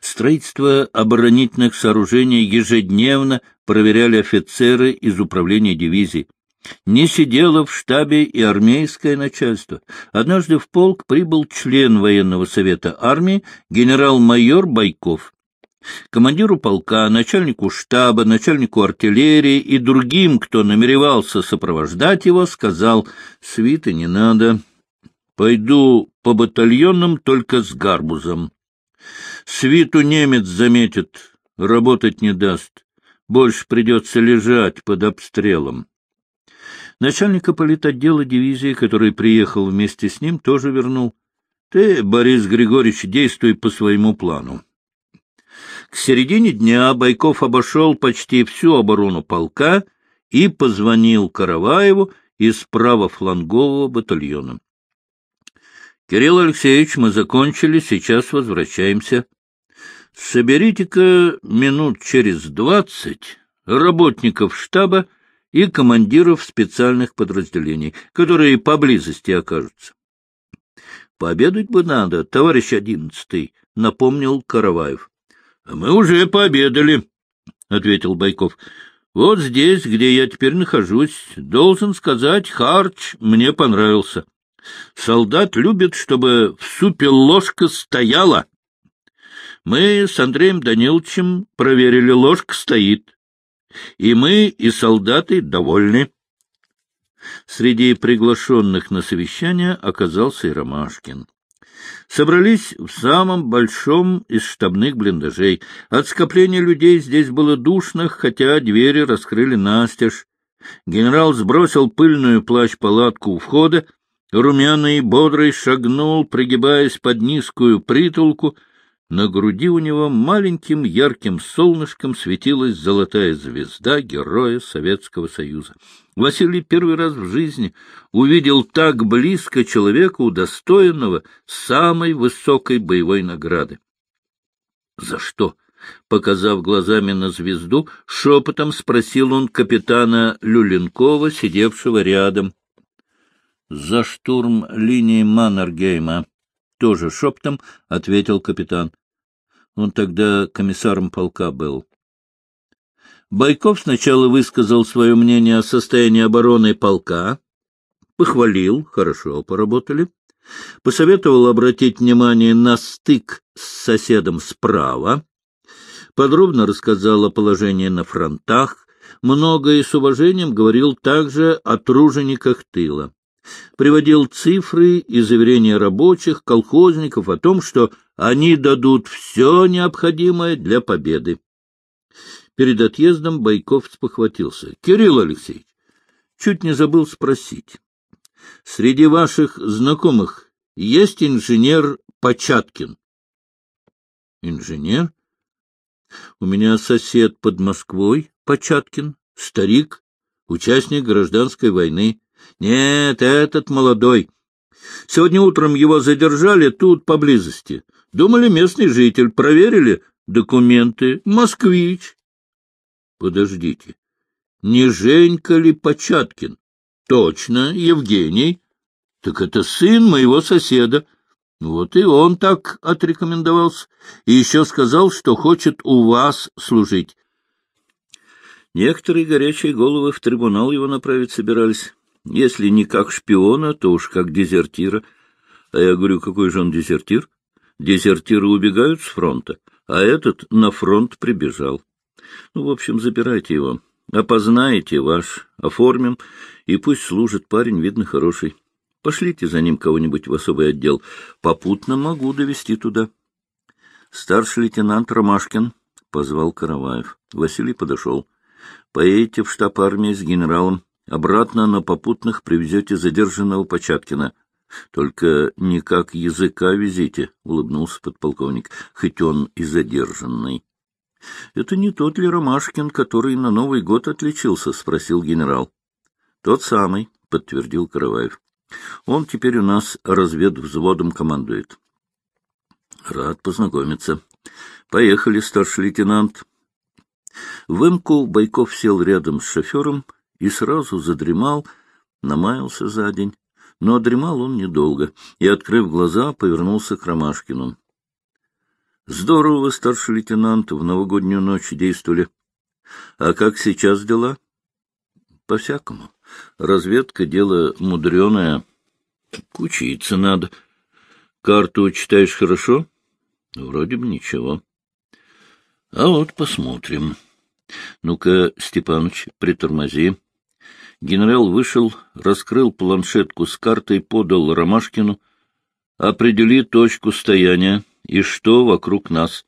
Строительство оборонительных сооружений ежедневно проверяли офицеры из управления дивизий. Не сидело в штабе и армейское начальство. Однажды в полк прибыл член военного совета армии генерал-майор Байков. Командиру полка, начальнику штаба, начальнику артиллерии и другим, кто намеревался сопровождать его, сказал, «Свиты не надо. Пойду по батальонам только с гарбузом. Свиту немец заметит, работать не даст. Больше придется лежать под обстрелом». Начальника политотдела дивизии, который приехал вместе с ним, тоже вернул. Ты, Борис Григорьевич, действуй по своему плану. К середине дня Байков обошел почти всю оборону полка и позвонил Караваеву из правофлангового батальона. — Кирилл Алексеевич, мы закончили, сейчас возвращаемся. Соберите-ка минут через двадцать работников штаба и командиров специальных подразделений, которые поблизости окажутся. — Пообедать бы надо, товарищ одиннадцатый, — напомнил Караваев. — А мы уже пообедали, — ответил Байков. — Вот здесь, где я теперь нахожусь, должен сказать, харч мне понравился. Солдат любит, чтобы в супе ложка стояла. Мы с Андреем Даниловичем проверили, ложка стоит и мы, и солдаты довольны. Среди приглашенных на совещание оказался и Ромашкин. Собрались в самом большом из штабных блиндажей. От скопления людей здесь было душно, хотя двери раскрыли настежь. Генерал сбросил пыльную плащ-палатку у входа, румяный, бодрый шагнул, пригибаясь под низкую притулку, на груди у него маленьким ярким солнышком светилась золотая звезда героя Советского Союза. Василий первый раз в жизни увидел так близко человека, удостоенного самой высокой боевой награды. «За что?» Показав глазами на звезду, шепотом спросил он капитана Люленкова, сидевшего рядом. — За штурм линии Маннергейма, тоже шептом ответил капитан. Он тогда комиссаром полка был. Байков сначала высказал свое мнение о состоянии обороны полка, похвалил, хорошо поработали, посоветовал обратить внимание на стык с соседом справа, подробно рассказал о положении на фронтах, много и с уважением говорил также о тружениках тыла приводил цифры и заверения рабочих, колхозников о том, что они дадут все необходимое для победы. Перед отъездом Байков спохватился. — Кирилл Алексеевич, чуть не забыл спросить. Среди ваших знакомых есть инженер Початкин? — Инженер? У меня сосед под Москвой, Початкин, старик, участник гражданской войны. Нет, этот молодой. Сегодня утром его задержали тут, поблизости. Думали, местный житель. Проверили документы. Москвич. Подождите. Не Женька ли Початкин? Точно, Евгений. Так это сын моего соседа. Вот и он так отрекомендовался. И еще сказал, что хочет у вас служить. Некоторые горячие головы в трибунал его направить собирались. Если не как шпиона, то уж как дезертира. А я говорю, какой же он дезертир? Дезертиры убегают с фронта, а этот на фронт прибежал. Ну, в общем, забирайте его. Опознаете ваш, оформим, и пусть служит парень, видно, хороший. Пошлите за ним кого-нибудь в особый отдел. Попутно могу довести туда. Старший лейтенант Ромашкин позвал Караваев. Василий подошел. Поедете в штаб армии с генералом. Обратно на попутных привезете задержанного Початкина. Только не как языка везите, — улыбнулся подполковник, — хоть он и задержанный. — Это не тот ли Ромашкин, который на Новый год отличился? — спросил генерал. — Тот самый, — подтвердил Караваев. — Он теперь у нас разведвзводом командует. — Рад познакомиться. Поехали, старший лейтенант. В Имку Байков сел рядом с шофером и сразу задремал, намаялся за день. Но дремал он недолго и, открыв глаза, повернулся к Ромашкину. Здорово вы, старший лейтенант, в новогоднюю ночь действовали. А как сейчас дела? По-всякому. Разведка — дело мудреное. Учиться надо. Карту читаешь хорошо? Вроде бы ничего. А вот посмотрим. Ну-ка, Степаныч, притормози. Генерал вышел, раскрыл планшетку с картой, подал Ромашкину. Определи точку стояния и что вокруг нас.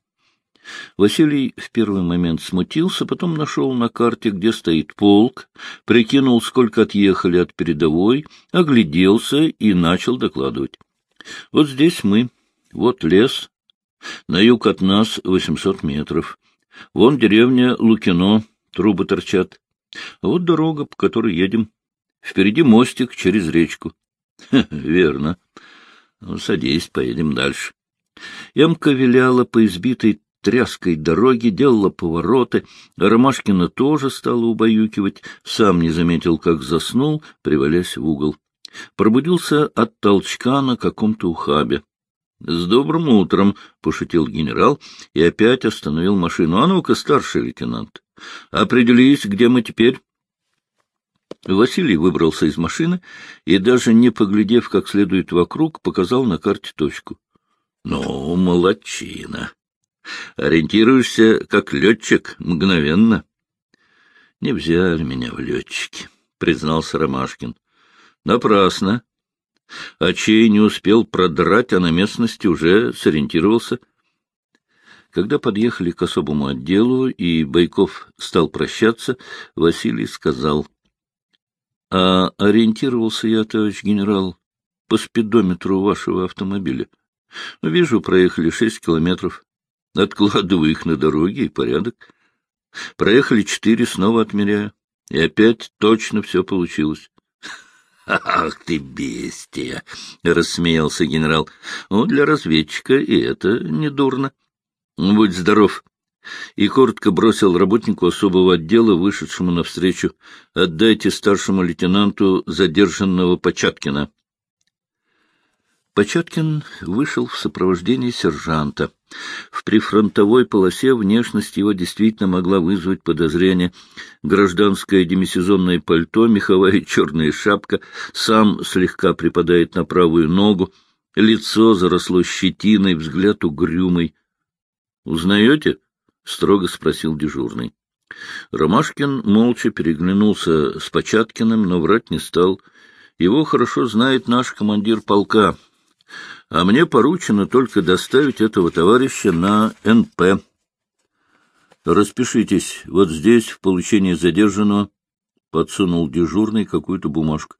Василий в первый момент смутился, потом нашел на карте, где стоит полк, прикинул, сколько отъехали от передовой, огляделся и начал докладывать. Вот здесь мы, вот лес, на юг от нас восемьсот метров. Вон деревня Лукино, трубы торчат. Вот дорога, по которой едем. Впереди мостик через речку. — Верно. Ну, садись, поедем дальше. Ямка виляла по избитой тряской дороге, делала повороты. Ромашкина тоже стала убаюкивать, сам не заметил, как заснул, привалясь в угол. Пробудился от толчка на каком-то ухабе. — С добрым утром! — пошутил генерал и опять остановил машину. — А ну-ка, старший лейтенант, определись, где мы теперь? Василий выбрался из машины и, даже не поглядев как следует вокруг, показал на карте точку. — Ну, молодчина! Ориентируешься, как летчик, мгновенно. — Не взяли меня в летчики, — признался Ромашкин. — Напрасно. А чей не успел продрать, а на местности уже сориентировался. Когда подъехали к особому отделу, и Байков стал прощаться, Василий сказал. — А ориентировался я, товарищ генерал, по спидометру вашего автомобиля. Вижу, проехали шесть километров. Откладываю их на дороге, и порядок. Проехали четыре, снова отмеряю. И опять точно все получилось. «Ах ты, бестия!» — рассмеялся генерал. «Ну, для разведчика и это недурно. Будь здоров!» И коротко бросил работнику особого отдела, вышедшему навстречу. «Отдайте старшему лейтенанту задержанного Початкина». Початкин вышел в сопровождении сержанта. В прифронтовой полосе внешность его действительно могла вызвать подозрение. Гражданское демисезонное пальто, меховая черная шапка, сам слегка припадает на правую ногу, лицо заросло щетиной, взгляд угрюмый. — Узнаете? — строго спросил дежурный. Ромашкин молча переглянулся с Початкиным, но врать не стал. Его хорошо знает наш командир полка — а мне поручено только доставить этого товарища на НП. Распишитесь вот здесь в получении задержанного, — подсунул дежурный какую-то бумажку.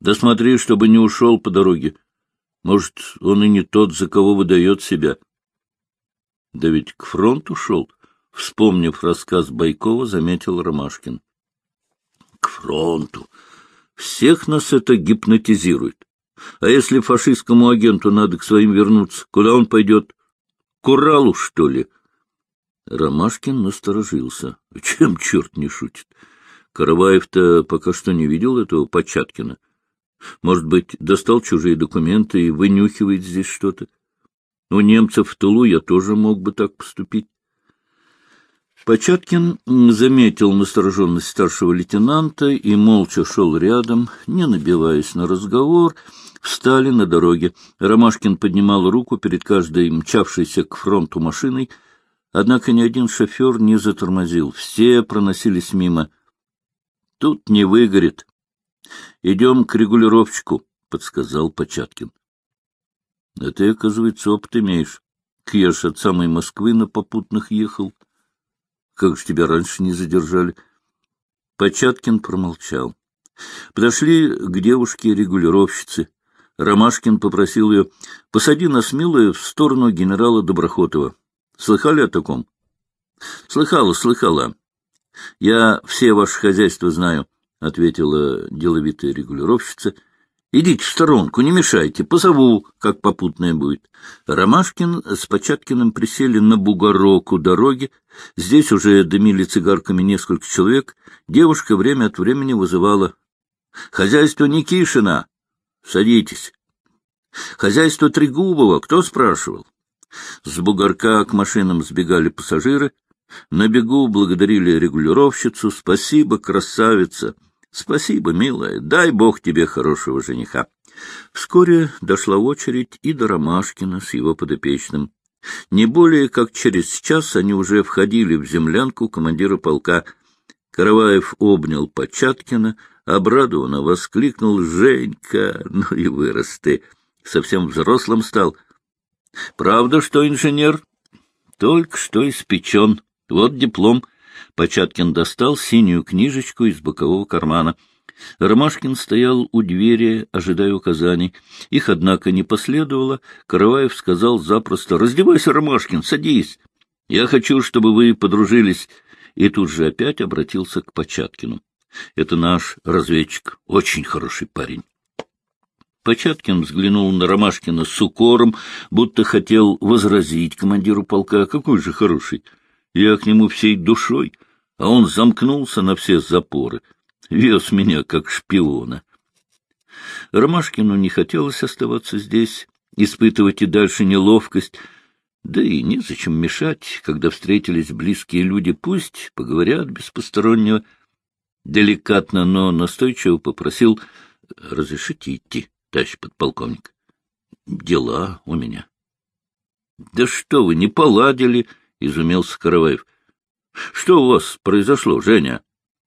Да смотри, чтобы не ушел по дороге. Может, он и не тот, за кого выдает себя. Да ведь к фронту шел, — вспомнив рассказ Байкова, заметил Ромашкин. К фронту. Всех нас это гипнотизирует. А если фашистскому агенту надо к своим вернуться, куда он пойдет? К Уралу, что ли? Ромашкин насторожился. Чем черт не шутит? Караваев-то пока что не видел этого Початкина. Может быть, достал чужие документы и вынюхивает здесь что-то? У немцев в тылу я тоже мог бы так поступить. Початкин заметил настороженность старшего лейтенанта и молча шел рядом, не набиваясь на разговор, встали на дороге. Ромашкин поднимал руку перед каждой мчавшейся к фронту машиной, однако ни один шофер не затормозил, все проносились мимо. — Тут не выгорит. — Идем к регулировщику, — подсказал Початкин. — А ты, оказывается, опыт имеешь. Кеш от самой Москвы на попутных ехал. — как же тебя раньше не задержали? Початкин промолчал. Подошли к девушке-регулировщице. Ромашкин попросил ее, посади нас, милая, в сторону генерала Доброхотова. Слыхали о таком? Слыхала, слыхала. Я все ваше хозяйство знаю, — ответила деловитая регулировщица Идите в сторонку, не мешайте, позову, как попутное будет. Ромашкин с Початкиным присели на бугорок у дороги. Здесь уже дымили цигарками несколько человек. Девушка время от времени вызывала. — Хозяйство Никишина! Садитесь. — Хозяйство Трегубова! Кто спрашивал? С бугорка к машинам сбегали пассажиры. На бегу благодарили регулировщицу. «Спасибо, красавица!» «Спасибо, милая! Дай бог тебе хорошего жениха!» Вскоре дошла очередь и до Ромашкина с его подопечным. Не более как через час они уже входили в землянку командира полка. Караваев обнял Початкина, обрадованно воскликнул «Женька, ну и вырос ты! Совсем взрослым стал!» Правда, что инженер? Только что испечен. Вот диплом. Початкин достал синюю книжечку из бокового кармана. Ромашкин стоял у двери, ожидая указаний. Их, однако, не последовало. Караваев сказал запросто, — Раздевайся, Ромашкин, садись. Я хочу, чтобы вы подружились. И тут же опять обратился к Початкину. Это наш разведчик, очень хороший парень. Початкин взглянул на Ромашкина с укором, будто хотел возразить командиру полка. Какой же хороший! Я к нему всей душой, а он замкнулся на все запоры, вез меня как шпиона. Ромашкину не хотелось оставаться здесь, испытывать и дальше неловкость, да и незачем мешать, когда встретились близкие люди, пусть поговорят без постороннего. Деликатно, но настойчиво попросил разрешить идти товарищ подполковник. — Дела у меня. — Да что вы, не поладили, — изумился Караваев. — Что у вас произошло, Женя?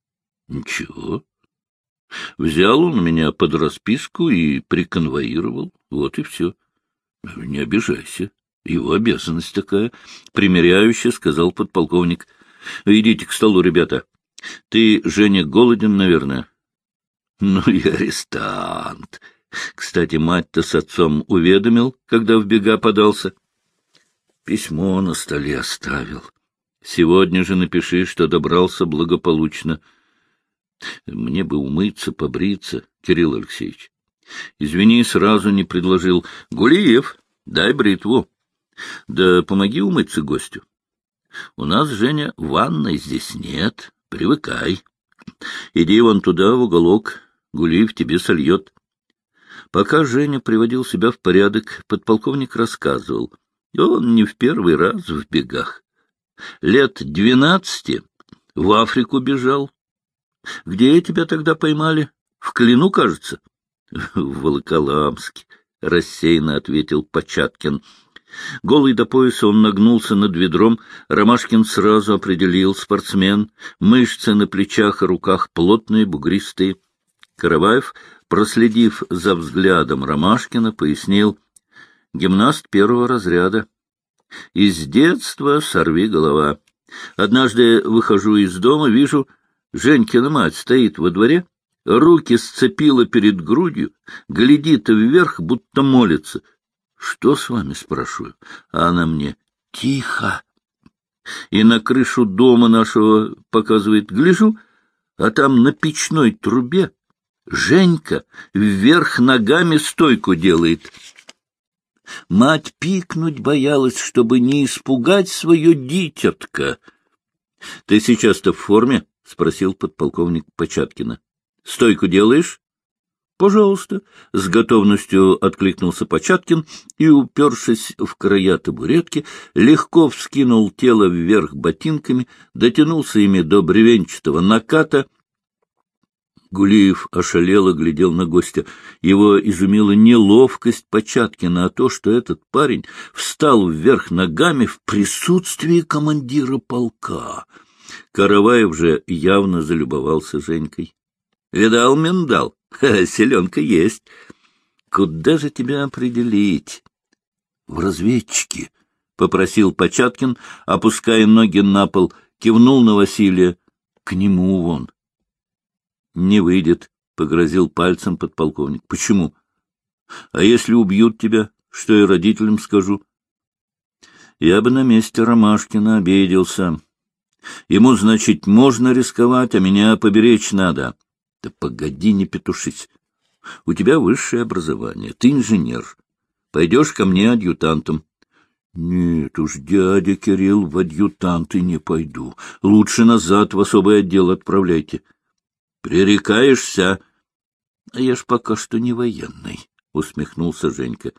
— Ничего. Взял он меня под расписку и приконвоировал. Вот и все. — Не обижайся. Его обязанность такая, — примиряюще сказал подполковник. — Идите к столу, ребята. Ты, Женя, голоден, наверное? — Ну и арестант, кстати, мать-то с отцом уведомил, когда в бега подался. Письмо на столе оставил. Сегодня же напиши, что добрался благополучно. Мне бы умыться, побриться, Кирилл Алексеевич. Извини, сразу не предложил. Гулиев, дай бритву. Да помоги умыться гостю. У нас, Женя, ванной здесь нет. Привыкай. Иди вон туда, в уголок. Гулиев тебе сольет. Пока Женя приводил себя в порядок, подполковник рассказывал. Он не в первый раз в бегах. Лет двенадцати в Африку бежал. Где тебя тогда поймали? В Клину, кажется? В Волоколамске, — рассеянно ответил Початкин. Голый до пояса он нагнулся над ведром. Ромашкин сразу определил спортсмен. Мышцы на плечах и руках плотные, бугристые. Караваев проследив за взглядом Ромашкина, пояснил гимнаст первого разряда. Из детства сорви голова. Однажды выхожу из дома, вижу, Женькина мать стоит во дворе, руки сцепила перед грудью, глядит вверх, будто молится. Что с вами, спрашиваю? А она мне, тихо. И на крышу дома нашего показывает, гляжу, а там на печной трубе Женька вверх ногами стойку делает. Мать пикнуть боялась, чтобы не испугать свое дитятко. — Ты сейчас-то в форме? — спросил подполковник Початкина. — Стойку делаешь? — Пожалуйста, — с готовностью откликнулся Початкин и, упершись в края табуретки, легко вскинул тело вверх ботинками, дотянулся ими до бревенчатого наката Гулиев ошалело глядел на гостя. Его изумила неловкость Початкина, а то, что этот парень встал вверх ногами в присутствии командира полка. Караваев же явно залюбовался Женькой. — Видал, миндал? Селенка есть. Куда же тебя определить? — В разведчики, — попросил Початкин, опуская ноги на пол, кивнул на Василия. — К нему вон. — Не выйдет, — погрозил пальцем подполковник. — Почему? — А если убьют тебя, что я родителям скажу? Я бы на месте Ромашкина обиделся. Ему, значит, можно рисковать, а меня поберечь надо. Да погоди, не петушись. У тебя высшее образование, ты инженер. Пойдешь ко мне адъютантом. Нет уж, дядя Кирилл, в адъютанты не пойду. Лучше назад в особый отдел отправляйте. — Пререкаешься? — А я ж пока что не военный, — усмехнулся Женька.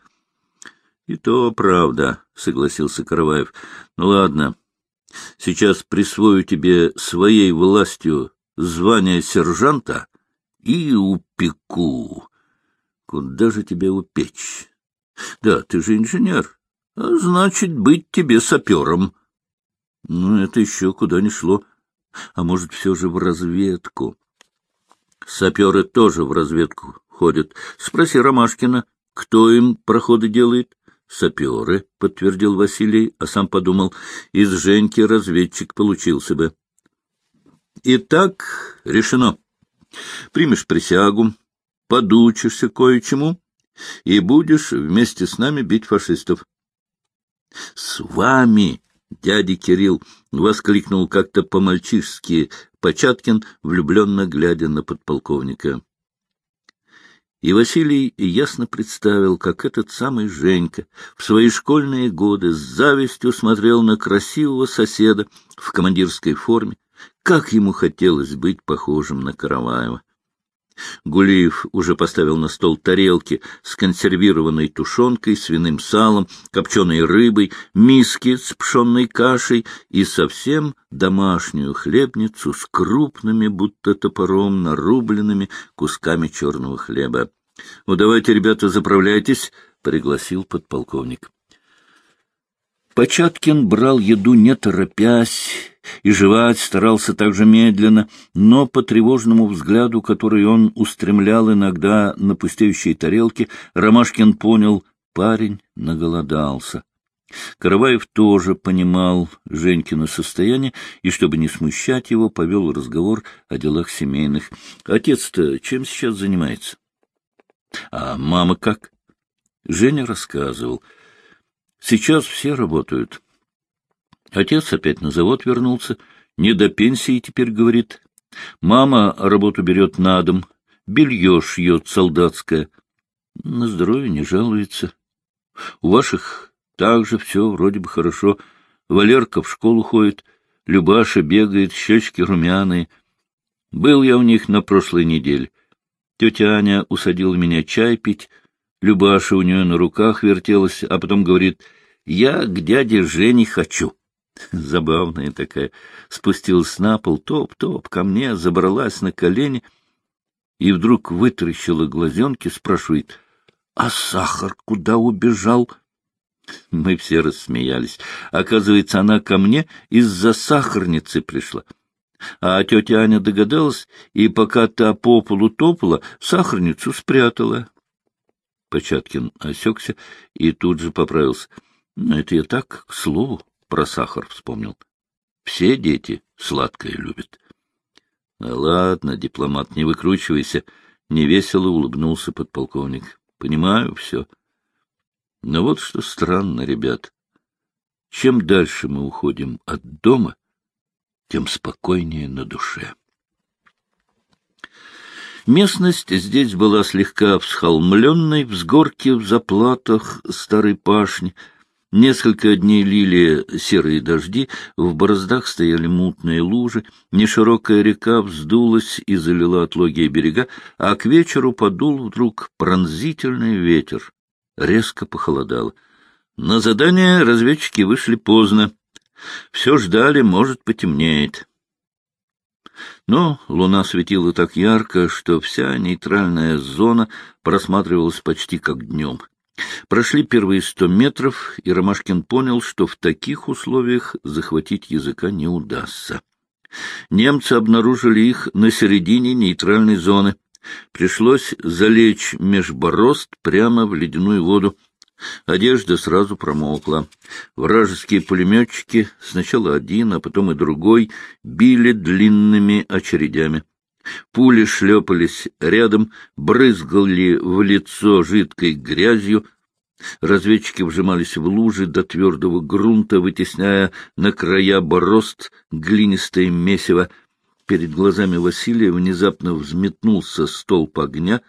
— И то правда, — согласился Караваев. — Ну ладно, сейчас присвою тебе своей властью звание сержанта и упеку. Куда же тебя упечь? Да, ты же инженер, а значит, быть тебе сапером. Ну, это еще куда ни шло. А может, все же в разведку? Саперы тоже в разведку ходят. Спроси Ромашкина, кто им проходы делает. Саперы, — подтвердил Василий, а сам подумал, из Женьки разведчик получился бы. Итак, решено. Примешь присягу, подучишься кое-чему и будешь вместе с нами бить фашистов. — С вами, дядя Кирилл! — воскликнул как-то по-мальчишски Початкин, влюбленно глядя на подполковника. И Василий ясно представил, как этот самый Женька в свои школьные годы с завистью смотрел на красивого соседа в командирской форме, как ему хотелось быть похожим на Караваева. Гулиев уже поставил на стол тарелки с консервированной тушенкой, свиным салом, копченой рыбой, миски с пшенной кашей и совсем домашнюю хлебницу с крупными, будто топором, нарубленными кусками черного хлеба. — Ну, давайте, ребята, заправляйтесь, — пригласил подполковник. Початкин брал еду не торопясь, и жевать старался так же медленно, но по тревожному взгляду, который он устремлял иногда на пустеющие тарелки, Ромашкин понял — парень наголодался. Караваев тоже понимал Женькино состояние и, чтобы не смущать его, повел разговор о делах семейных. Отец-то чем сейчас занимается? А мама как? Женя рассказывал — Сейчас все работают. Отец опять на завод вернулся, не до пенсии теперь говорит. Мама работу берет на дом, белье шьет солдатское. На здоровье не жалуется. У ваших также все вроде бы хорошо. Валерка в школу ходит, Любаша бегает, щечки румяные. Был я у них на прошлой неделе. Тетя Аня усадила меня чай пить, Любаша у нее на руках вертелась, а потом говорит, «Я к дяде Жене хочу». Забавная такая. Спустилась на пол, топ-топ, ко мне, забралась на колени и вдруг вытаращила глазенки, спрашивает, «А сахар куда убежал?» Мы все рассмеялись. Оказывается, она ко мне из-за сахарницы пришла. А тетя Аня догадалась, и пока та по полу топала, сахарницу спрятала. Початкин осекся и тут же поправился. Это я так, к слову, про сахар вспомнил. Все дети сладкое любят. — Ладно, дипломат, не выкручивайся, — невесело улыбнулся подполковник. — Понимаю все. Но вот что странно, ребят. Чем дальше мы уходим от дома, тем спокойнее на душе. Местность здесь была слегка всхолмленной, взгорки в заплатах старой пашни. Несколько дней лили серые дожди, в бороздах стояли мутные лужи, неширокая река вздулась и залила отлогие берега, а к вечеру подул вдруг пронзительный ветер. Резко похолодало. На задание разведчики вышли поздно. Все ждали, может, потемнеет. Но луна светила так ярко, что вся нейтральная зона просматривалась почти как днем. Прошли первые сто метров, и Ромашкин понял, что в таких условиях захватить языка не удастся. Немцы обнаружили их на середине нейтральной зоны. Пришлось залечь меж борозд прямо в ледяную воду. Одежда сразу промокла. Вражеские пулеметчики, сначала один, а потом и другой, били длинными очередями. Пули шлепались рядом, брызгали в лицо жидкой грязью. Разведчики вжимались в лужи до твердого грунта, вытесняя на края борозд глинистое месиво. Перед глазами Василия внезапно взметнулся столб огня.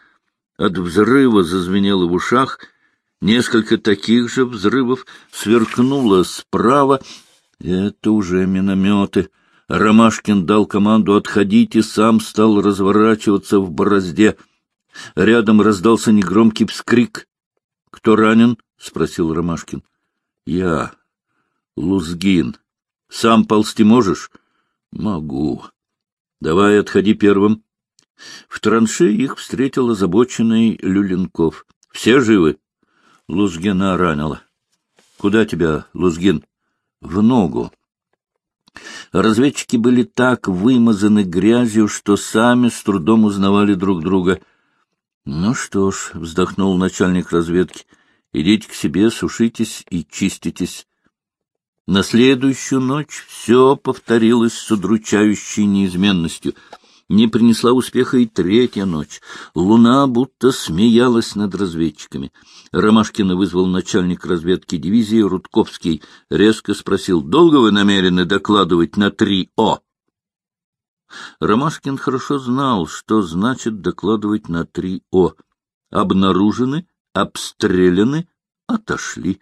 От взрыва зазвенело в ушах — Несколько таких же взрывов сверкнуло справа. Это уже минометы. Ромашкин дал команду отходить и сам стал разворачиваться в борозде. Рядом раздался негромкий вскрик. — Кто ранен? — спросил Ромашкин. — Я. Лузгин. Сам ползти можешь? — Могу. — Давай отходи первым. В транше их встретил озабоченный Люленков. — Все живы? Лузгина ранила. — Куда тебя, Лузгин? — В ногу. Разведчики были так вымазаны грязью, что сами с трудом узнавали друг друга. — Ну что ж, — вздохнул начальник разведки, — идите к себе, сушитесь и чиститесь. На следующую ночь все повторилось с удручающей неизменностью — не принесла успеха и третья ночь. Луна будто смеялась над разведчиками. Ромашкина вызвал начальник разведки дивизии Рудковский. Резко спросил, долго вы намерены докладывать на три О? Ромашкин хорошо знал, что значит докладывать на три О. Обнаружены, обстреляны, отошли.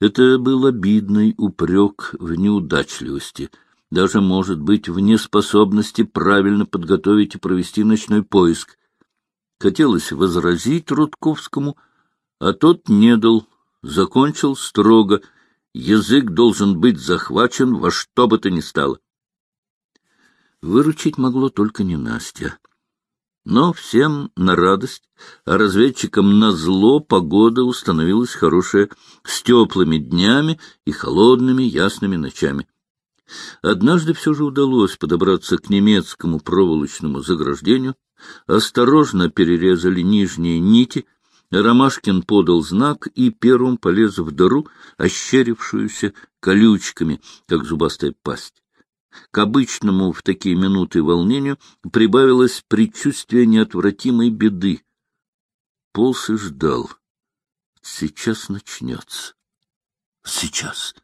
Это был обидный упрек в неудачливости — даже, может быть, в неспособности правильно подготовить и провести ночной поиск. Хотелось возразить Рудковскому, а тот не дал, закончил строго. Язык должен быть захвачен во что бы то ни стало. Выручить могло только не Настя. Но всем на радость, а разведчикам на зло погода установилась хорошая, с теплыми днями и холодными ясными ночами. Однажды все же удалось подобраться к немецкому проволочному заграждению, осторожно перерезали нижние нити, Ромашкин подал знак и первым полез в дыру, ощерившуюся колючками, как зубастая пасть. К обычному в такие минуты волнению прибавилось предчувствие неотвратимой беды. Полз и ждал. Сейчас начнется. Сейчас.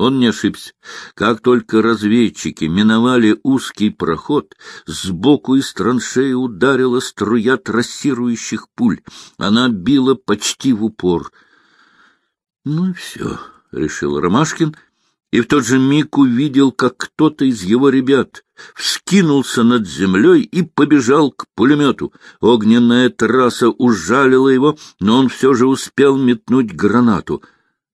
Он не ошибся. Как только разведчики миновали узкий проход, сбоку из траншеи ударила струя трассирующих пуль. Она била почти в упор. — Ну и все, — решил Ромашкин, и в тот же миг увидел, как кто-то из его ребят вскинулся над землей и побежал к пулемету. Огненная трасса ужалила его, но он все же успел метнуть гранату.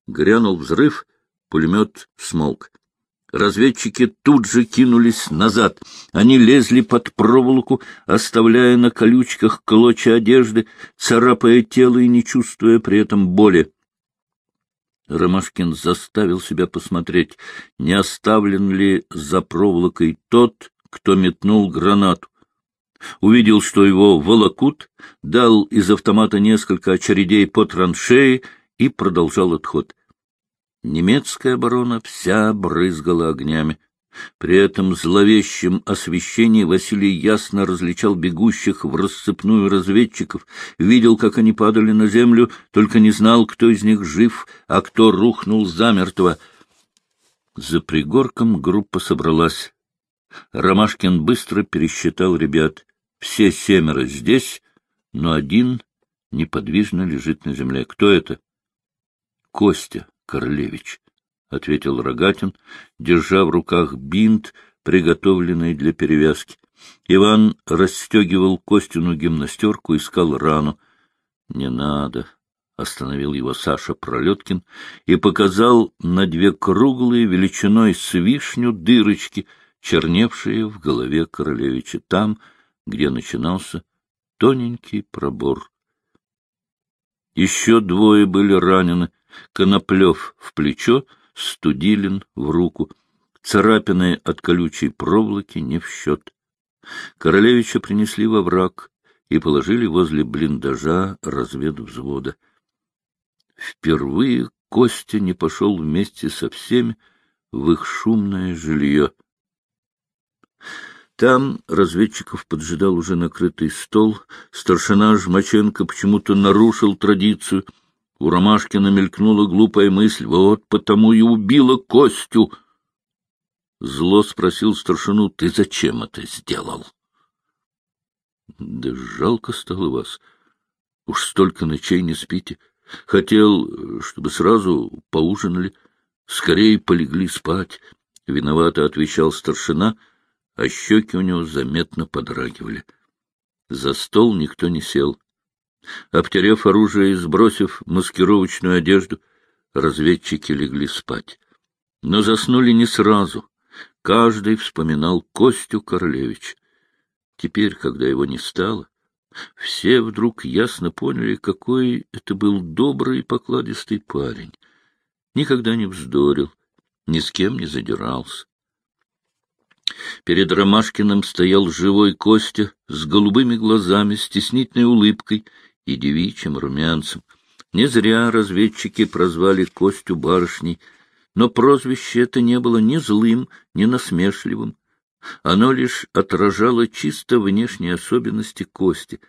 Грянул взрыв — Пулемет смолк. Разведчики тут же кинулись назад. Они лезли под проволоку, оставляя на колючках клочья одежды, царапая тело и не чувствуя при этом боли. Ромашкин заставил себя посмотреть, не оставлен ли за проволокой тот, кто метнул гранату. Увидел, что его волокут, дал из автомата несколько очередей по траншеи и продолжал отход. Немецкая оборона вся брызгала огнями. При этом зловещем освещении Василий ясно различал бегущих в рассыпную разведчиков, видел, как они падали на землю, только не знал, кто из них жив, а кто рухнул замертво. За пригорком группа собралась. Ромашкин быстро пересчитал ребят. Все семеро здесь, но один неподвижно лежит на земле. Кто это? Костя. Королевич, — ответил Рогатин, держа в руках бинт, приготовленный для перевязки. Иван расстегивал Костину гимнастерку, искал рану. — Не надо, — остановил его Саша Пролеткин и показал на две круглые величиной с вишню дырочки, черневшие в голове Королевича, там, где начинался тоненький пробор. Еще двое были ранены, Коноплев в плечо, Студилин в руку. Царапины от колючей проволоки не в счет. Королевича принесли во враг и положили возле блиндажа разведвзвода. Впервые Костя не пошел вместе со всеми в их шумное жилье. Там разведчиков поджидал уже накрытый стол. Старшина Жмаченко почему-то нарушил традицию — у Ромашкина мелькнула глупая мысль. Вот потому и убила Костю. Зло спросил старшину, ты зачем это сделал? Да жалко стало вас. Уж столько ночей не спите. Хотел, чтобы сразу поужинали, скорее полегли спать. Виновато отвечал старшина, а щеки у него заметно подрагивали. За стол никто не сел. Обтерев оружие и сбросив маскировочную одежду, разведчики легли спать. Но заснули не сразу. Каждый вспоминал Костю Королевич. Теперь, когда его не стало, все вдруг ясно поняли, какой это был добрый и покладистый парень. Никогда не вздорил, ни с кем не задирался. Перед Ромашкиным стоял живой Костя с голубыми глазами, стеснительной улыбкой и девичьим румянцем. Не зря разведчики прозвали Костю барышней, но прозвище это не было ни злым, ни насмешливым. Оно лишь отражало чисто внешние особенности Кости.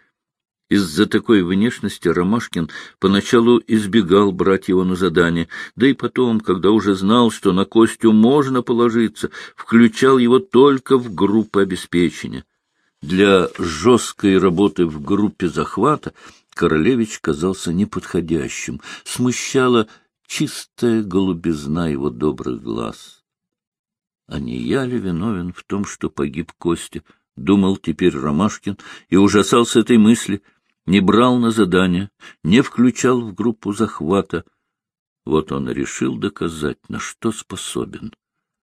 Из-за такой внешности Ромашкин поначалу избегал брать его на задание, да и потом, когда уже знал, что на Костю можно положиться, включал его только в группы обеспечения. Для жесткой работы в группе захвата Королевич казался неподходящим, смущала чистая голубизна его добрых глаз. А не я ли виновен в том, что погиб Костя? Думал теперь Ромашкин и ужасался этой мысли. Не брал на задание, не включал в группу захвата. Вот он решил доказать, на что способен.